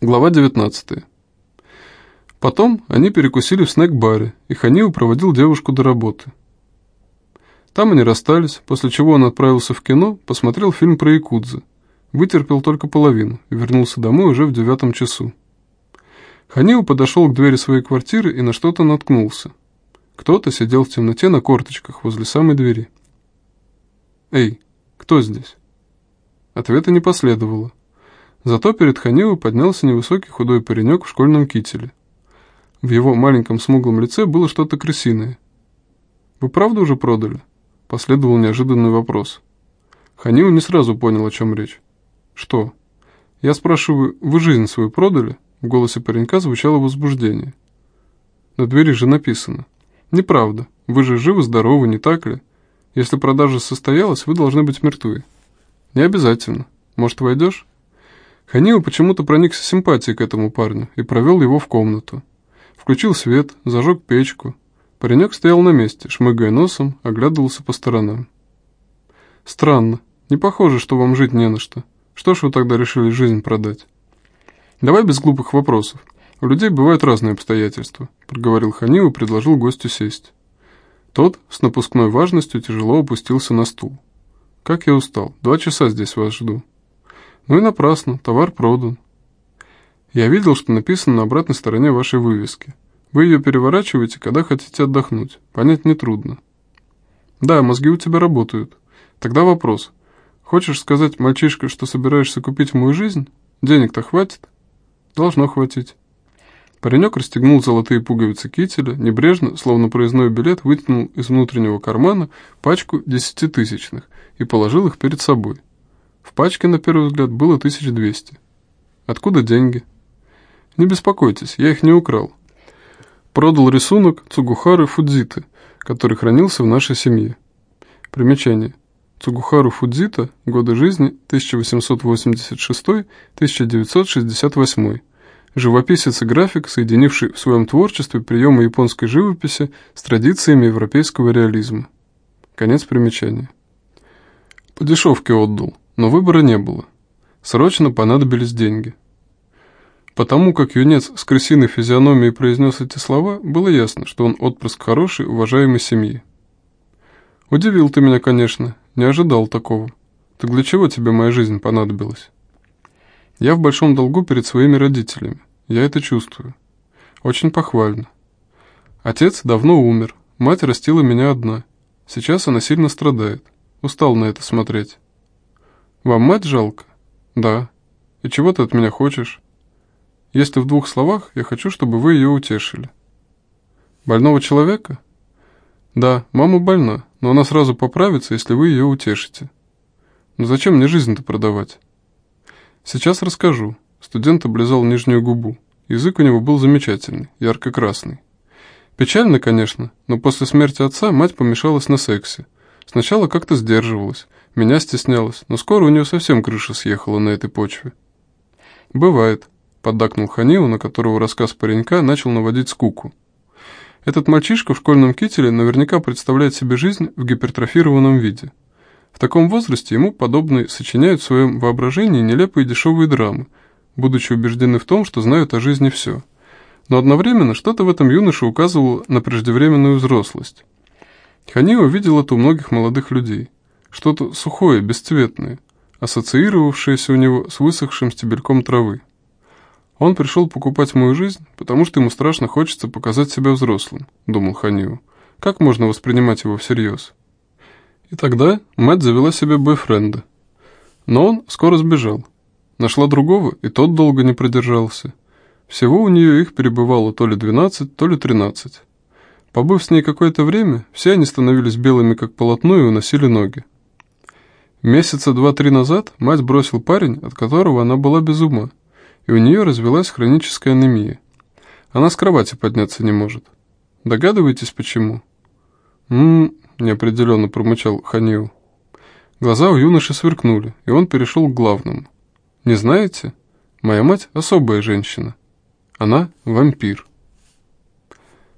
Глава 19. Потом они перекусили в снэк-баре, и Ханиу проводил девушку до работы. Там они расстались, после чего он отправился в кино, посмотрел фильм про якудзы, вытерпел только половину и вернулся домой уже в девятом часу. Ханиу подошел к двери своей квартиры и на что-то наткнулся. Кто-то сидел в темноте на корточках возле самой двери. «Эй, кто здесь?» Ответа не последовало. Зато перед Ханиу поднялся невысокий худой паренек в школьном кителе. В его маленьком смуглом лице было что-то крысиное. «Вы правда уже продали?» Последовал неожиданный вопрос. Ханиу не сразу понял, о чем речь. «Что?» «Я спрашиваю, вы жизнь свою продали?» В голосе паренька звучало возбуждение. На двери же написано. «Неправда. Вы же живы-здоровы, не так ли? Если продажа состоялась, вы должны быть мертвы». «Не обязательно. Может, войдешь?» Ханиу почему-то проникся симпатией к этому парню и провел его в комнату. Включил свет, зажег печку. Паренек стоял на месте, шмыгая носом, оглядывался по сторонам. «Странно. Не похоже, что вам жить не на что. Что ж вы тогда решили жизнь продать?» «Давай без глупых вопросов. У людей бывают разные обстоятельства», — проговорил Ханиу и предложил гостю сесть. Тот с напускной важностью тяжело опустился на стул. «Как я устал. Два часа здесь вас жду». Ну и напрасно, товар продан. Я видел, что написано на обратной стороне вашей вывески. Вы ее переворачиваете, когда хотите отдохнуть. Понять нетрудно. Да, мозги у тебя работают. Тогда вопрос. Хочешь сказать, мальчишка, что собираешься купить мою жизнь? Денег-то хватит? Должно хватить. Паренек расстегнул золотые пуговицы кителя, небрежно, словно проездной билет, вытянул из внутреннего кармана пачку десятитысячных и положил их перед собой. В пачке, на первый взгляд, было 1200. Откуда деньги? Не беспокойтесь, я их не украл. Продал рисунок Цугухары Фудзиты, который хранился в нашей семье. Примечание. Цугухару Фудзита, годы жизни 1886-1968, живописец и график, соединивший в своем творчестве приемы японской живописи с традициями европейского реализма. Конец примечания. По дешевке отдал. Но выбора не было. Срочно понадобились деньги. Потому как юнец с крысиной физиономией произнес эти слова, было ясно, что он отпрыск хорошей, уважаемой семьи. «Удивил ты меня, конечно, не ожидал такого. Так для чего тебе моя жизнь понадобилась?» «Я в большом долгу перед своими родителями. Я это чувствую. Очень похвально. Отец давно умер, мать растила меня одна. Сейчас она сильно страдает. Устал на это смотреть». Вам мать жалко? Да. И чего ты от меня хочешь? Если в двух словах, я хочу, чтобы вы ее утешили. Больного человека? Да, мама больна, но она сразу поправится, если вы ее утешите. Но зачем мне жизнь-то продавать? Сейчас расскажу. Студент облизал нижнюю губу. Язык у него был замечательный, ярко-красный. Печально, конечно, но после смерти отца мать помешалась на сексе. Сначала как-то сдерживалась, меня стеснялась, но скоро у нее совсем крыша съехала на этой почве. «Бывает», — поддакнул Ханил, на которого рассказ паренька начал наводить скуку. «Этот мальчишка в школьном кителе наверняка представляет себе жизнь в гипертрофированном виде. В таком возрасте ему подобные сочиняют в своем воображении нелепые дешевые драмы, будучи убеждены в том, что знают о жизни все. Но одновременно что-то в этом юноше указывало на преждевременную взрослость. Ханил увидел это у многих молодых людей что-то сухое, бесцветное, ассоциировавшееся у него с высохшим стебельком травы. Он пришел покупать мою жизнь, потому что ему страшно хочется показать себя взрослым, думал Ханию. Как можно воспринимать его всерьез? И тогда мать завела себе бойфренда. Но он скоро сбежал. Нашла другого, и тот долго не продержался. Всего у нее их перебывало то ли 12, то ли 13. Побыв с ней какое-то время, все они становились белыми как полотно и уносили ноги. Месяца два-три назад мать бросил парень, от которого она была без ума, и у нее развелась хроническая анемия. Она с кровати подняться не может. Догадываетесь, почему? «М-м-м», неопределенно промычал Ханиу. Глаза у юноши сверкнули, и он перешел к главному. «Не знаете? Моя мать особая женщина. Она вампир».